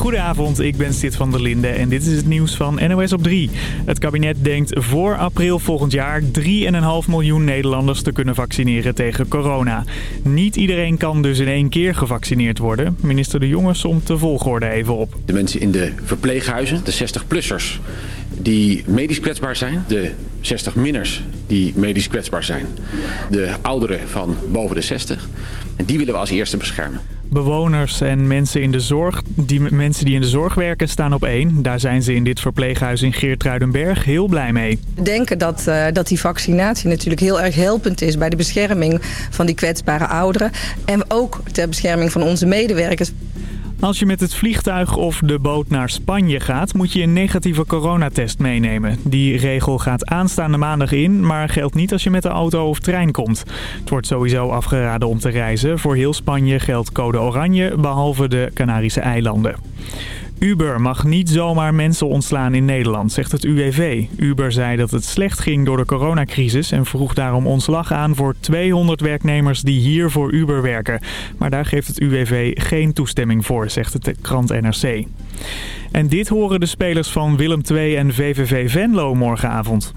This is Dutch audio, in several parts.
Goedenavond, ik ben Sid van der Linde en dit is het nieuws van NOS op 3. Het kabinet denkt voor april volgend jaar 3,5 miljoen Nederlanders te kunnen vaccineren tegen corona. Niet iedereen kan dus in één keer gevaccineerd worden. Minister De Jonge somt de volgorde even op. De mensen in de verpleeghuizen, de 60-plussers die medisch kwetsbaar zijn. De 60-minners die medisch kwetsbaar zijn. De ouderen van boven de 60. En die willen we als eerste beschermen. Bewoners en mensen, in de zorg, die, mensen die in de zorg werken staan op één. Daar zijn ze in dit verpleeghuis in Geertruidenberg heel blij mee. We denken dat, uh, dat die vaccinatie natuurlijk heel erg helpend is... bij de bescherming van die kwetsbare ouderen. En ook ter bescherming van onze medewerkers. Als je met het vliegtuig of de boot naar Spanje gaat, moet je een negatieve coronatest meenemen. Die regel gaat aanstaande maandag in, maar geldt niet als je met de auto of trein komt. Het wordt sowieso afgeraden om te reizen. Voor heel Spanje geldt code oranje, behalve de Canarische eilanden. Uber mag niet zomaar mensen ontslaan in Nederland, zegt het UWV. Uber zei dat het slecht ging door de coronacrisis en vroeg daarom ontslag aan voor 200 werknemers die hier voor Uber werken. Maar daar geeft het UWV geen toestemming voor, zegt de krant NRC. En dit horen de spelers van Willem II en VVV Venlo morgenavond.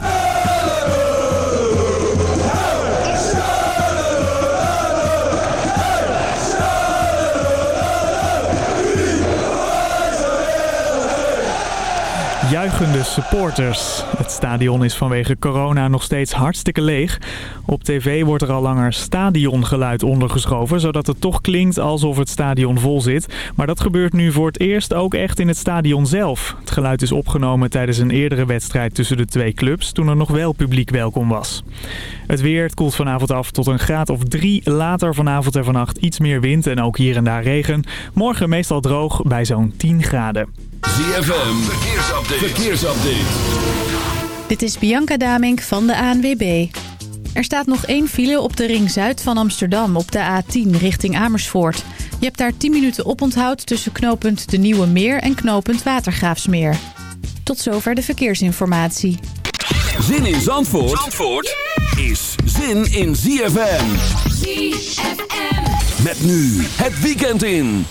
Juichende supporters. Het stadion is vanwege corona nog steeds hartstikke leeg. Op tv wordt er al langer stadiongeluid ondergeschoven... zodat het toch klinkt alsof het stadion vol zit. Maar dat gebeurt nu voor het eerst ook echt in het stadion zelf. Het geluid is opgenomen tijdens een eerdere wedstrijd tussen de twee clubs... toen er nog wel publiek welkom was. Het weer het koelt vanavond af tot een graad of drie. Later vanavond en vannacht iets meer wind en ook hier en daar regen. Morgen meestal droog bij zo'n 10 graden. ZFM, verkeersupdate. verkeersupdate. Dit is Bianca Damink van de ANWB. Er staat nog één file op de ring zuid van Amsterdam op de A10 richting Amersfoort. Je hebt daar 10 minuten oponthoud tussen knooppunt De Nieuwe Meer en knooppunt Watergraafsmeer. Tot zover de verkeersinformatie. Zin in Zandvoort, Zandvoort is zin in ZFM. ZFM. Met nu het weekend in.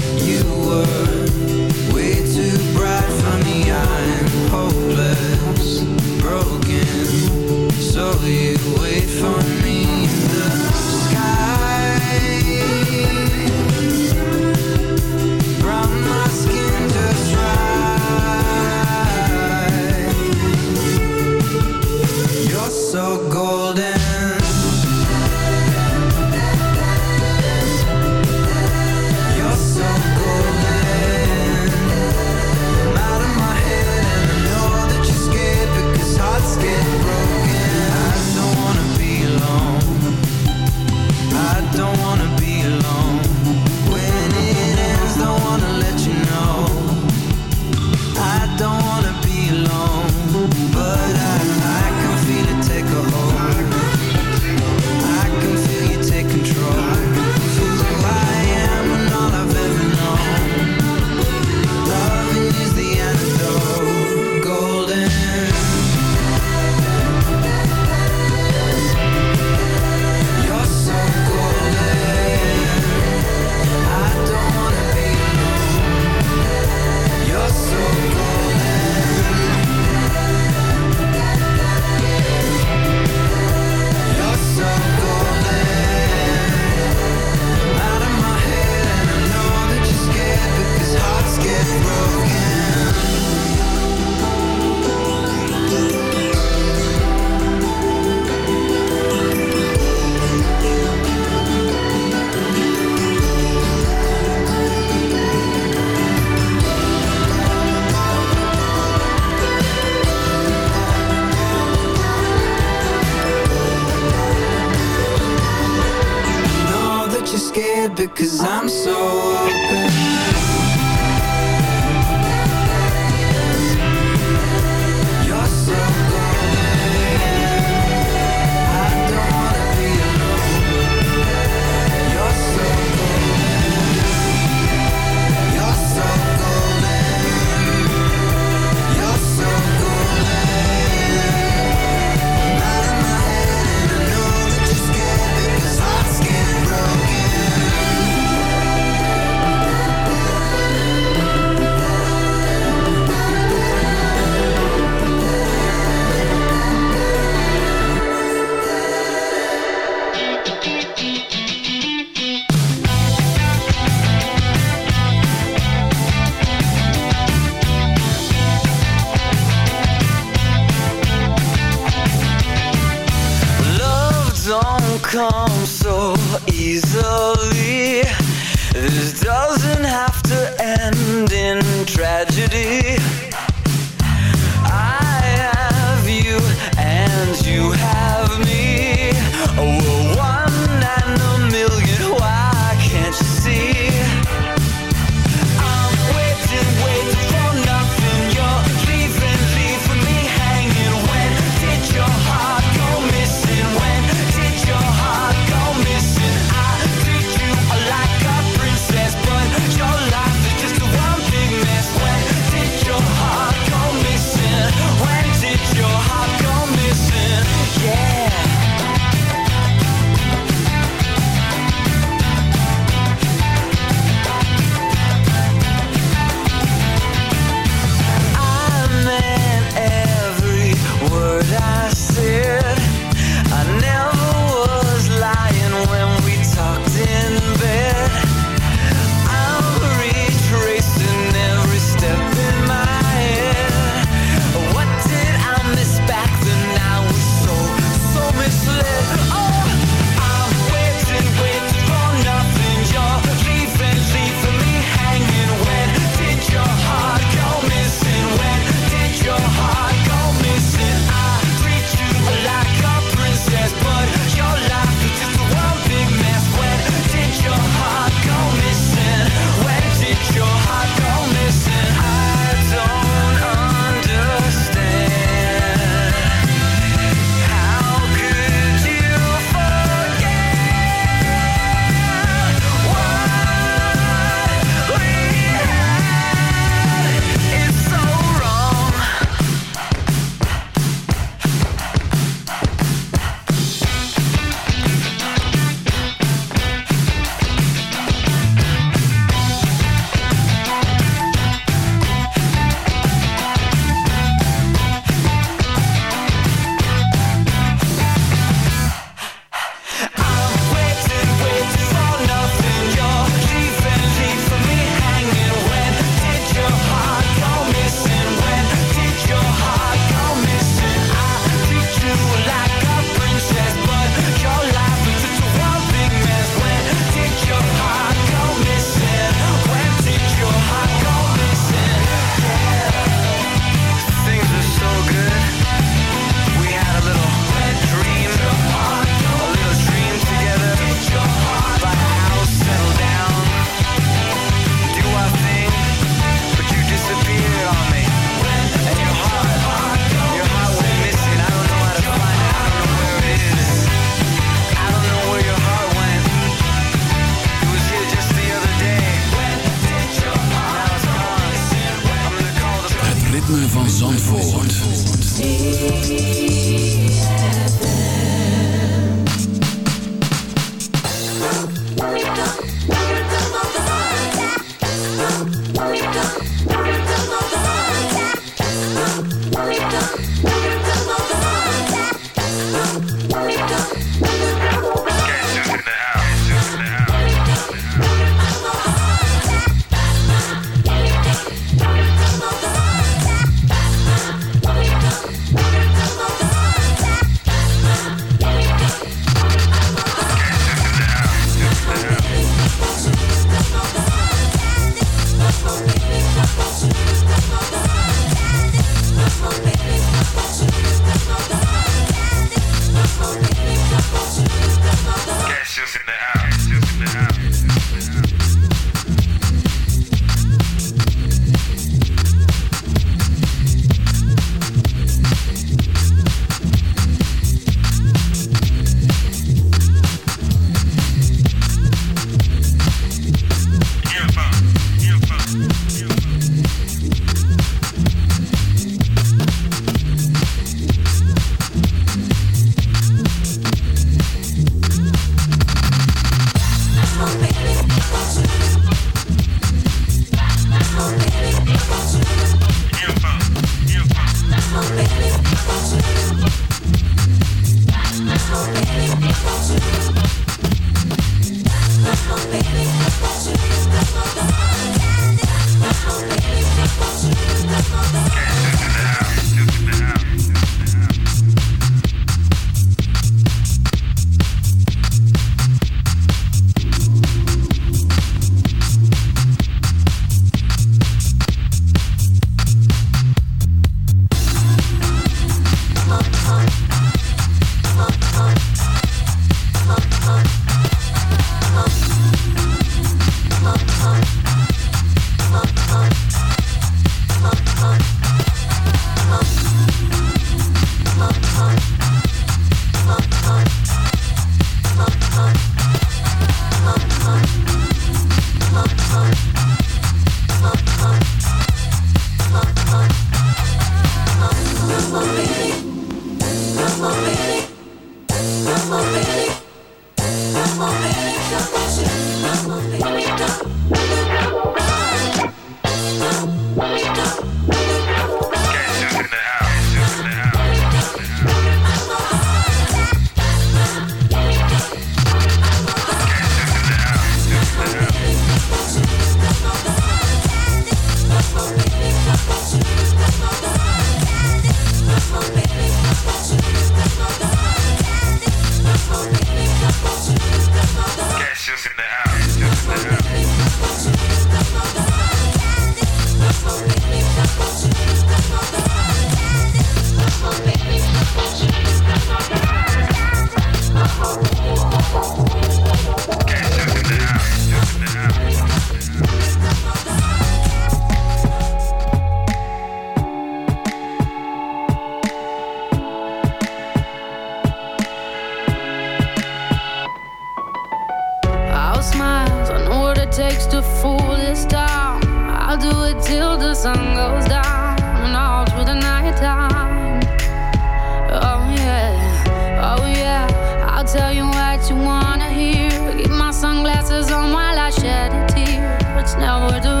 forward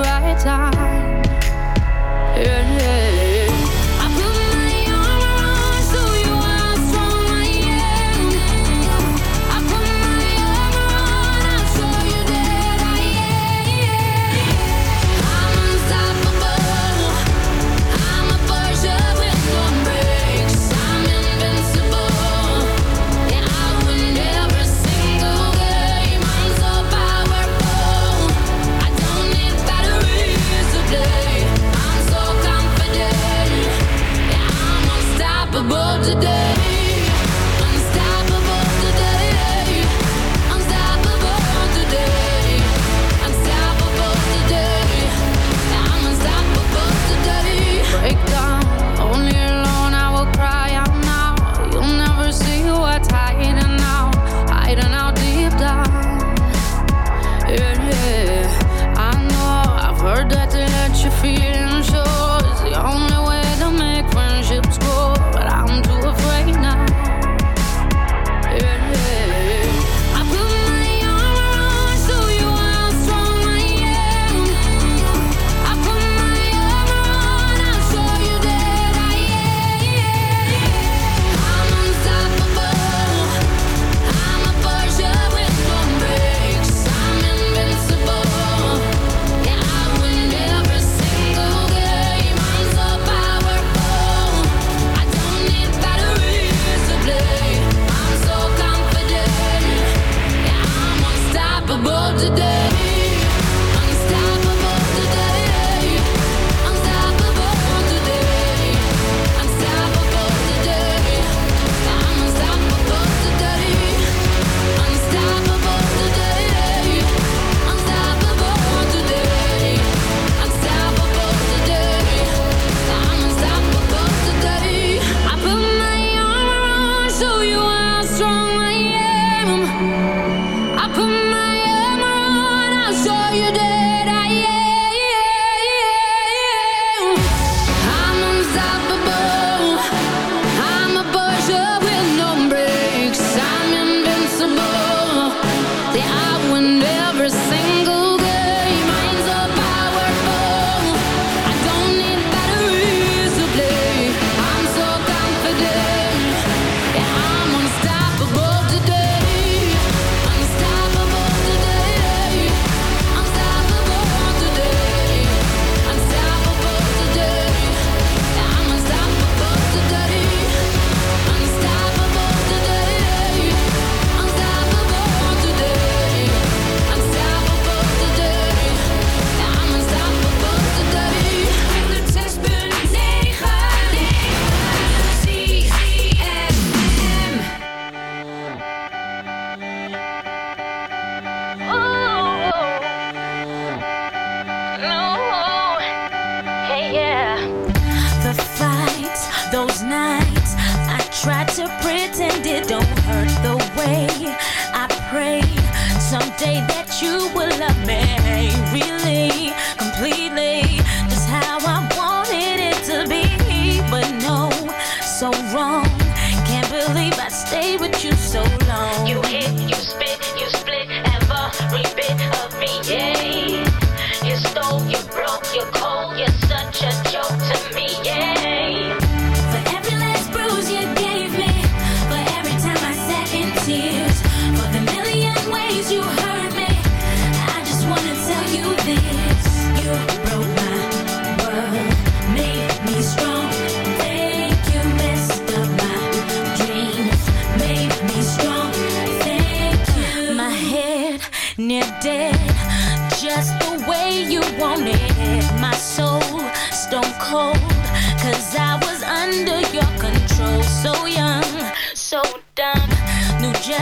you so long. You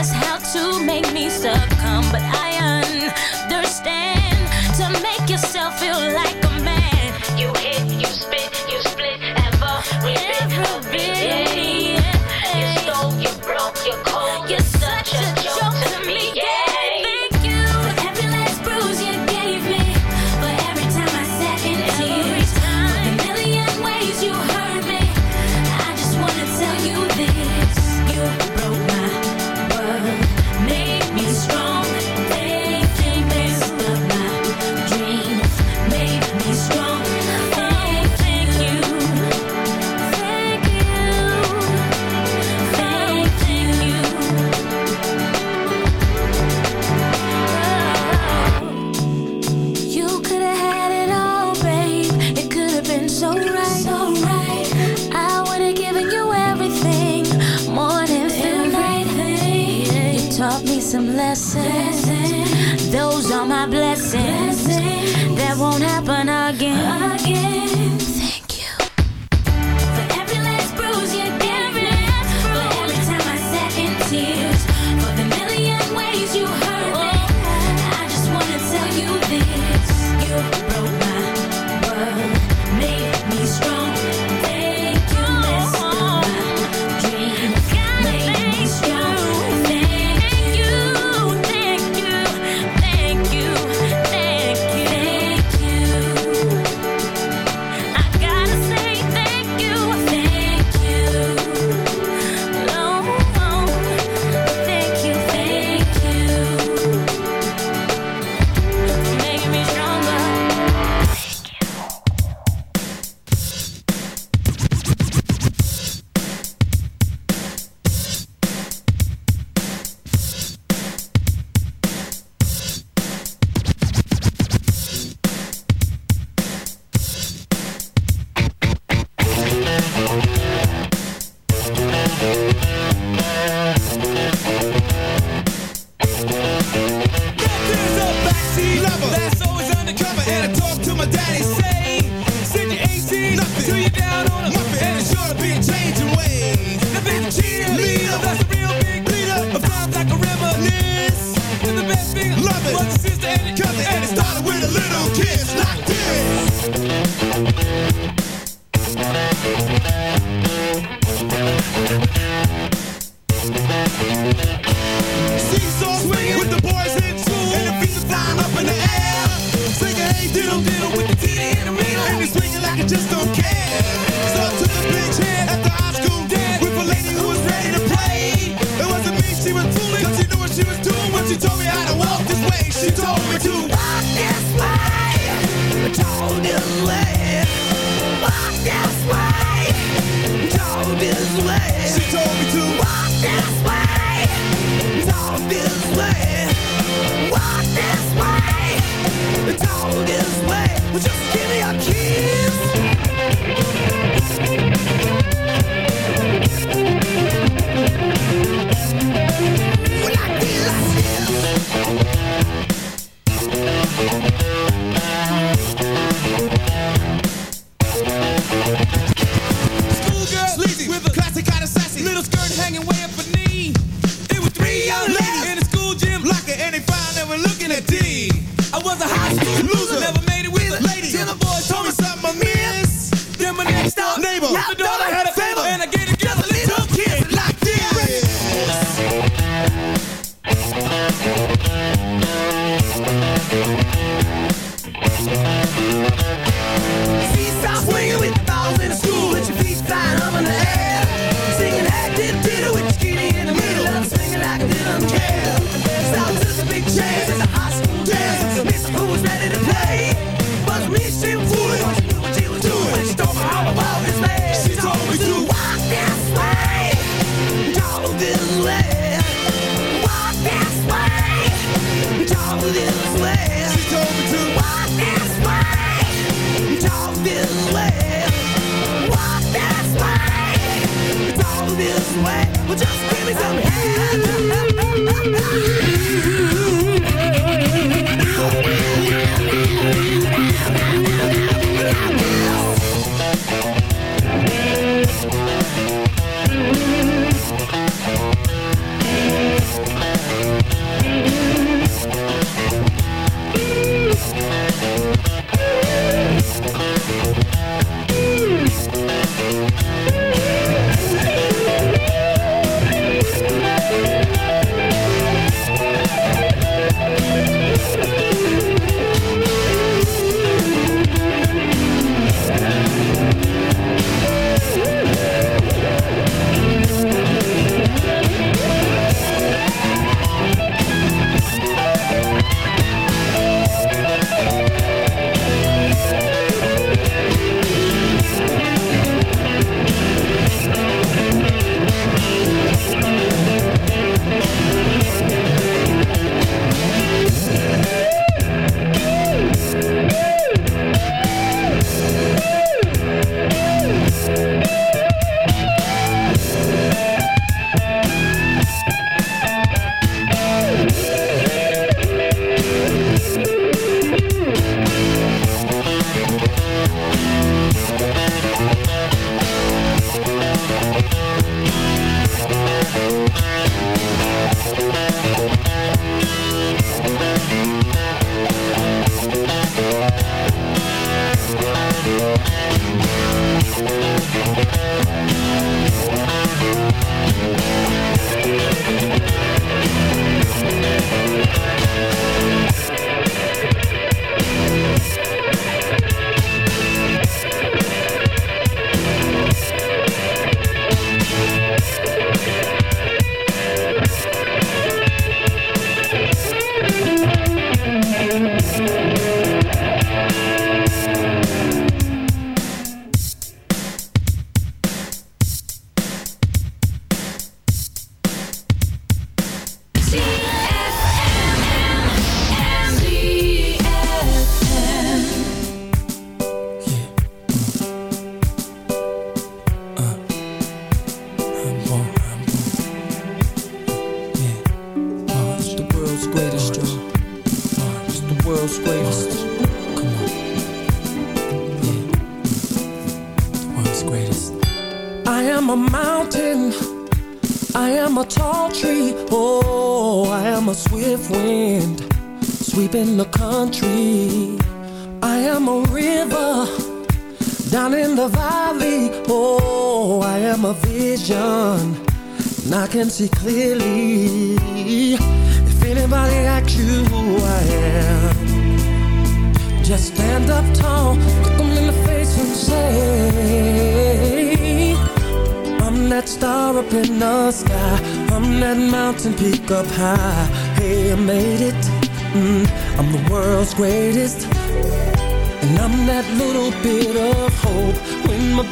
how to make me suck. She told me to walk this way. I told him, walk this way.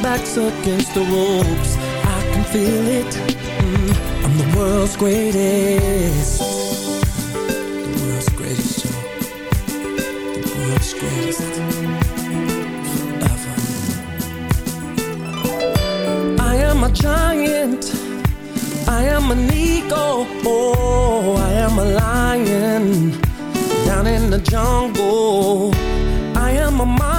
Back's against the ropes. I can feel it. Mm, I'm the world's greatest. The world's greatest, Joe The world's greatest Forever I am a giant. I am an eagle. Oh, I am a lion. Down in the jungle. I am a marching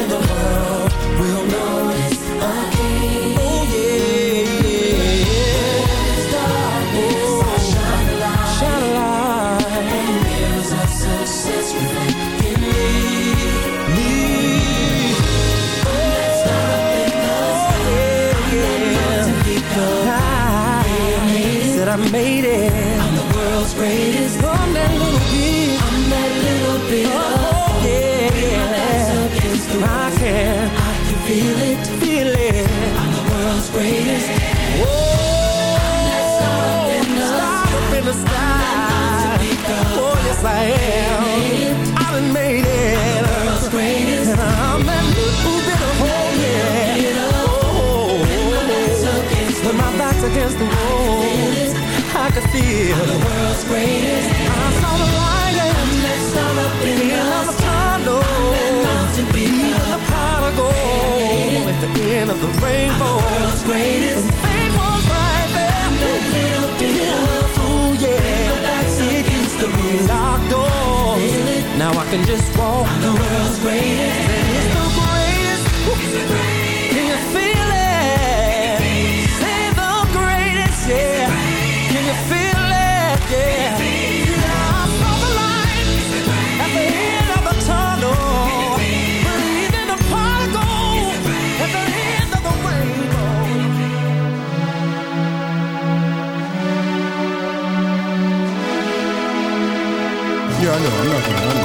Now I can just walk I'm the world's greatest And it's the greatest It's the greatest Can you feel it? Say the greatest, yeah Can you feel it? Yeah. I the at the end of the tunnel. Believe in the at the end of the rainbow. Yeah, I know. I'm not gonna.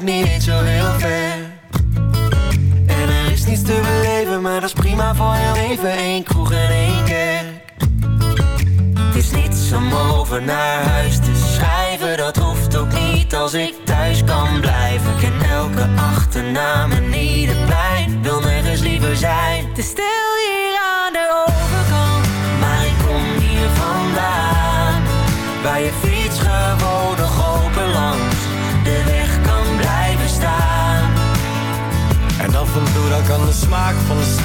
Eigenlijk niet zo heel ver. En er is niets te beleven, maar dat is prima voor heel even. Eén kroeg en één kerk. Het is niets om over naar huis te schrijven, dat hoeft ook niet als ik thuis kan blijven. Ik ken elke achternaam en ieder pijn, wil nergens liever zijn. Te stil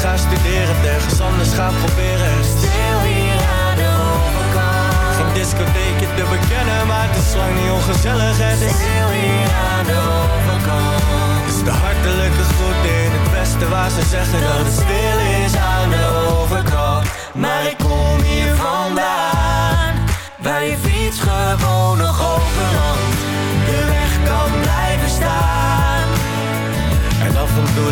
Gaan studeren, ergens anders gaan proberen Stil hier aan de overkant. geen discotheekje te bekennen, maar het is lang niet ongezellig Het is Stil hier aan de overkant. is de hartelijke groet in het beste waar ze zeggen dat het stil is aan de overkant Maar ik kom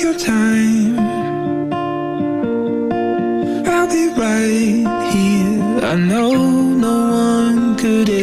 your time. I'll be right here. I know no one could.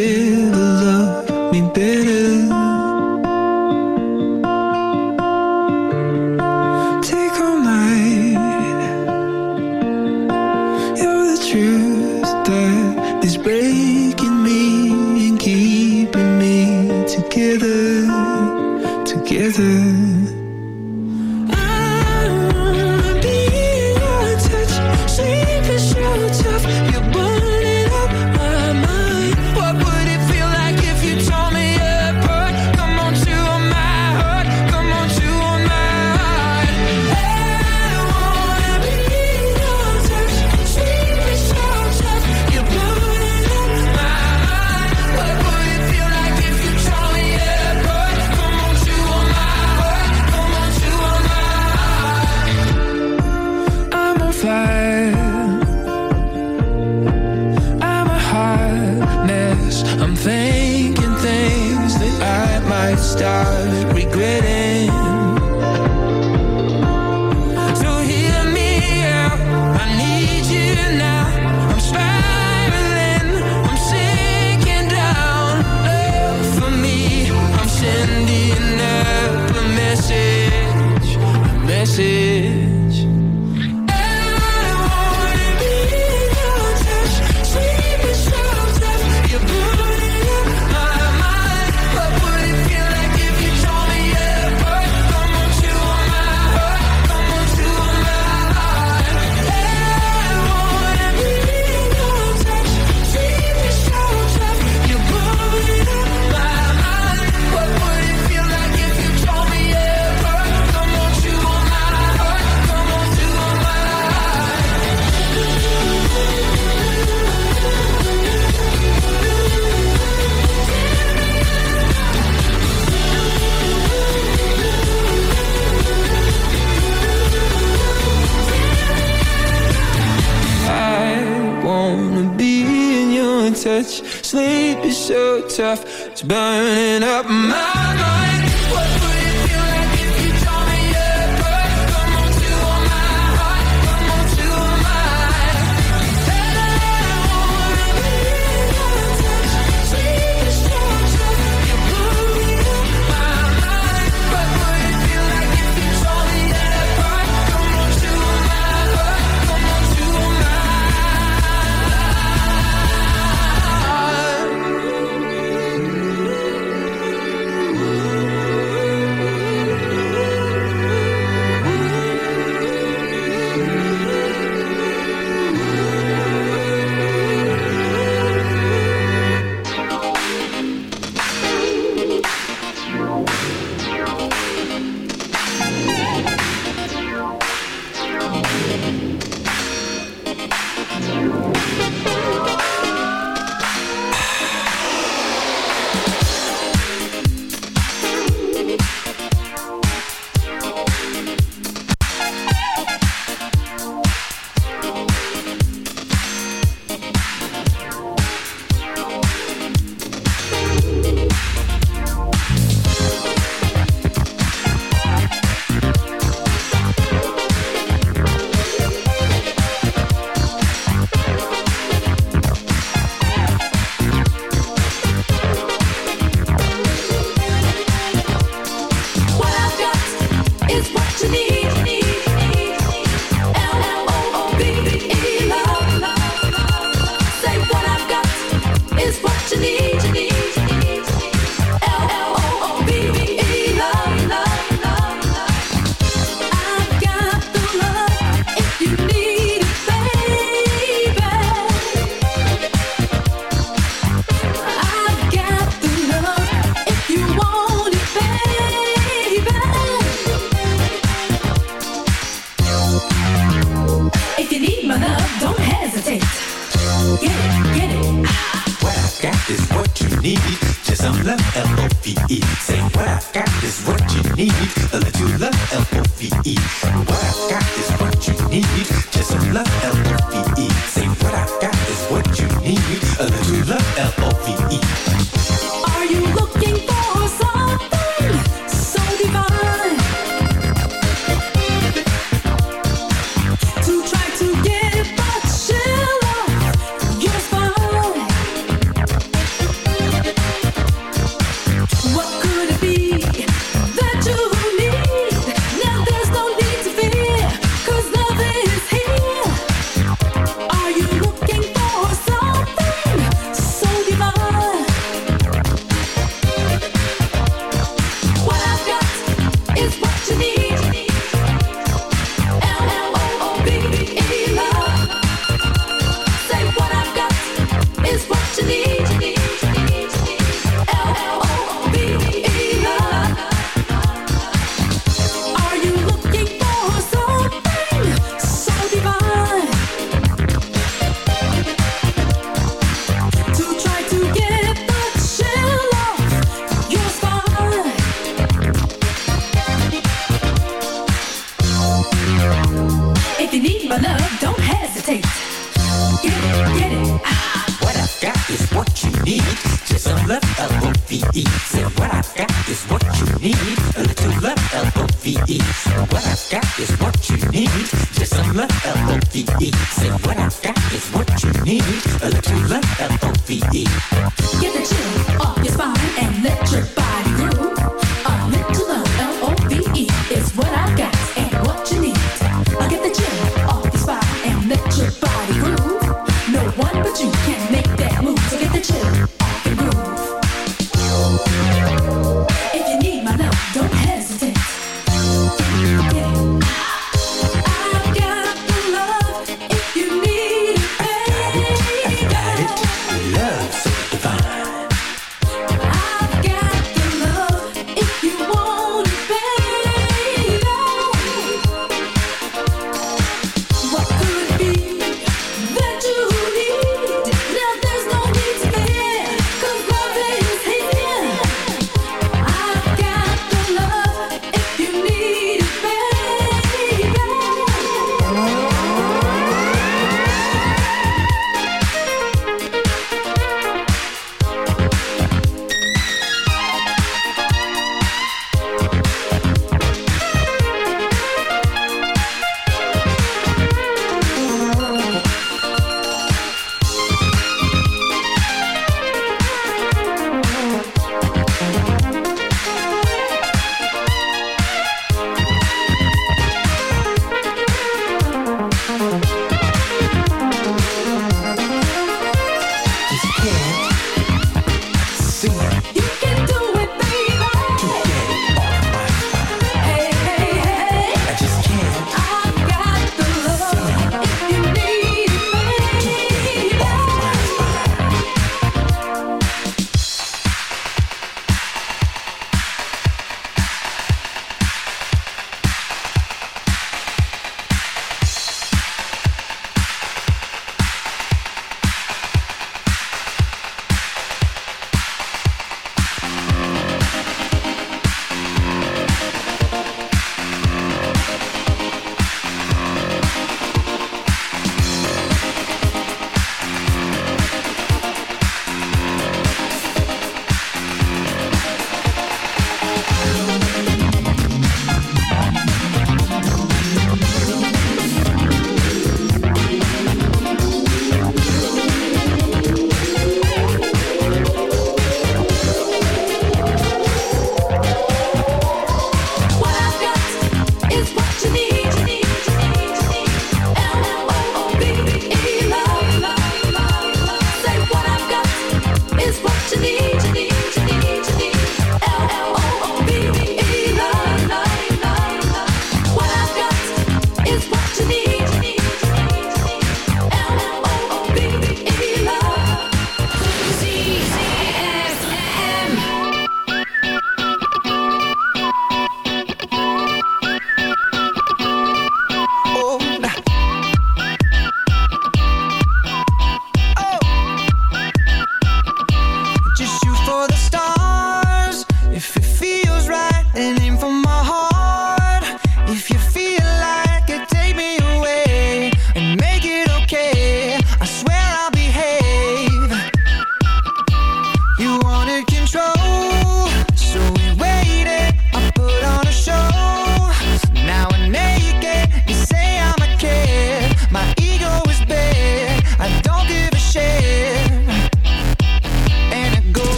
turf, tu ben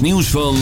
nieuws van...